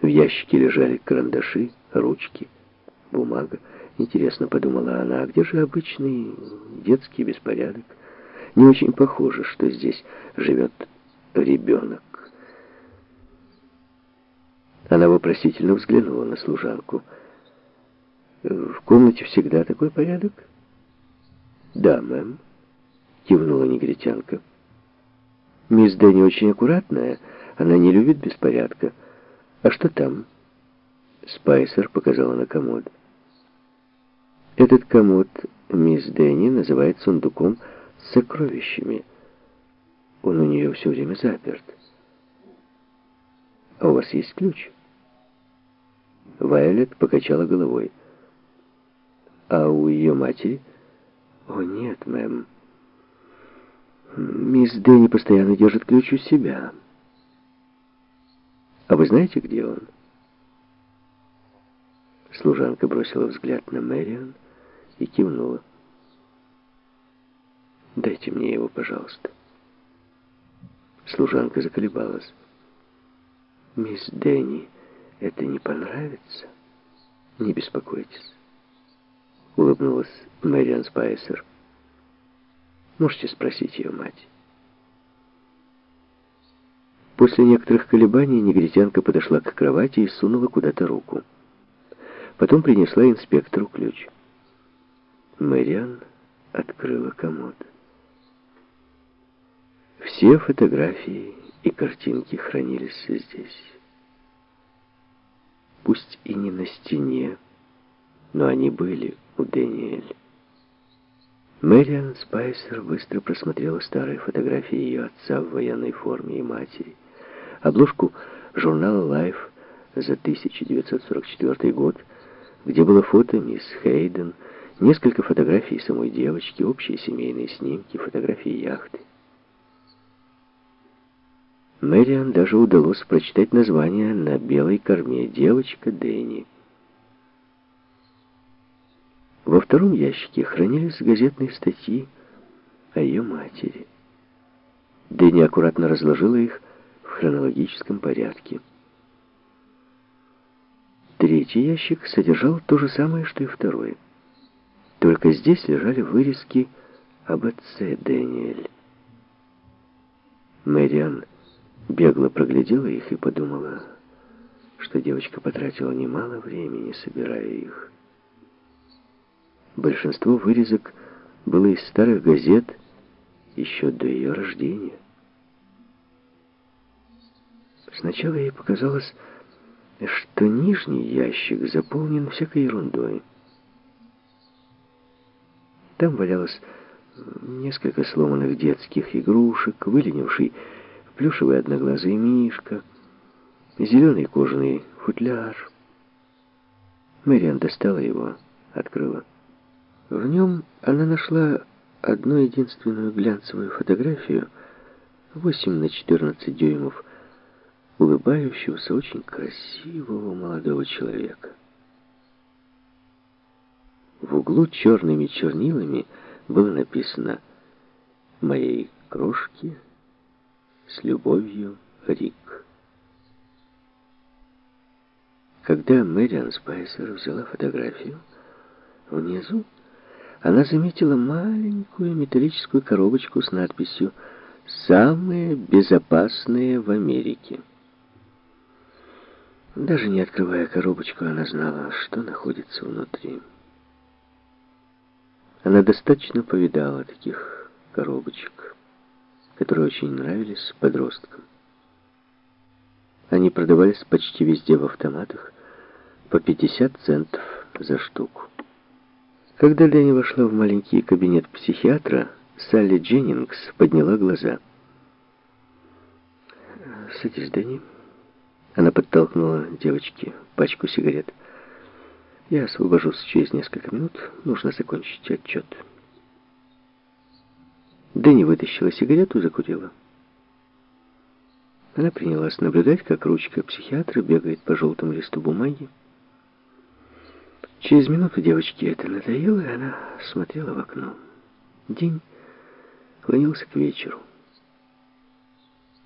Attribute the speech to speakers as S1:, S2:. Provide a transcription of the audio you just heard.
S1: В ящике лежали карандаши, ручки, бумага. Интересно, подумала она, а где же обычный детский беспорядок? Не очень похоже, что здесь живет ребенок. Она вопросительно взглянула на служанку. «В комнате всегда такой порядок?» «Да, мэм», — кивнула негритянка. «Мисс Дэнни очень аккуратная, она не любит беспорядка. А что там?» Спайсер показала на комод. Этот комод мисс Дэнни называет сундуком с сокровищами. Он у нее все время заперт. А у вас есть ключ? Вайолет покачала головой. А у ее матери? О, нет, мэм. Мисс Дэнни постоянно держит ключ у себя. А вы знаете, где он? Служанка бросила взгляд на Мэриан и кивнула. «Дайте мне его, пожалуйста». Служанка заколебалась. «Мисс Дэнни, это не понравится? Не беспокойтесь». Улыбнулась Мэриан Спайсер. «Можете спросить ее мать». После некоторых колебаний негритянка подошла к кровати и сунула куда-то руку. Потом принесла инспектору ключ. Мэриан открыла комод. Все фотографии и картинки хранились здесь. Пусть и не на стене, но они были у Дэниэль. Мэриан Спайсер быстро просмотрела старые фотографии ее отца в военной форме и матери, обложку журнала Life за 1944 год, где было фото мисс Хейден, несколько фотографий самой девочки, общие семейные снимки, фотографии яхты. Мэриан даже удалось прочитать название на белой корме «Девочка Дэнни». Во втором ящике хранились газетные статьи о ее матери. Дэнни аккуратно разложила их хронологическом порядке. Третий ящик содержал то же самое, что и второй. Только здесь лежали вырезки об отце Дэниэль. Мэриан бегло проглядела их и подумала, что девочка потратила немало времени, собирая их. Большинство вырезок было из старых газет еще до ее рождения. Сначала ей показалось, что нижний ящик заполнен всякой ерундой. Там валялось несколько сломанных детских игрушек, выленивший плюшевый одноглазый мишка, зеленый кожаный футляр. Мэриан достала его, открыла. В нем она нашла одну единственную глянцевую фотографию, 8 на 14 дюймов, улыбающегося, очень красивого молодого человека. В углу черными чернилами было написано «Моей крошки с любовью, Рик». Когда Мэриан Спайсер взяла фотографию, внизу она заметила маленькую металлическую коробочку с надписью «Самые безопасные в Америке». Даже не открывая коробочку, она знала, что находится внутри. Она достаточно повидала таких коробочек, которые очень нравились подросткам. Они продавались почти везде в автоматах по 50 центов за штуку. Когда Ленни вошла в маленький кабинет психиатра, Салли Дженнингс подняла глаза. «Садись, Дэнни». Она подтолкнула девочке пачку сигарет. «Я освобожусь через несколько минут. Нужно закончить отчет». Дэнни вытащила сигарету закурила. Она принялась наблюдать, как ручка психиатра бегает по желтому листу бумаги. Через минуту девочке это надоело, и она смотрела в окно. День клонился к вечеру.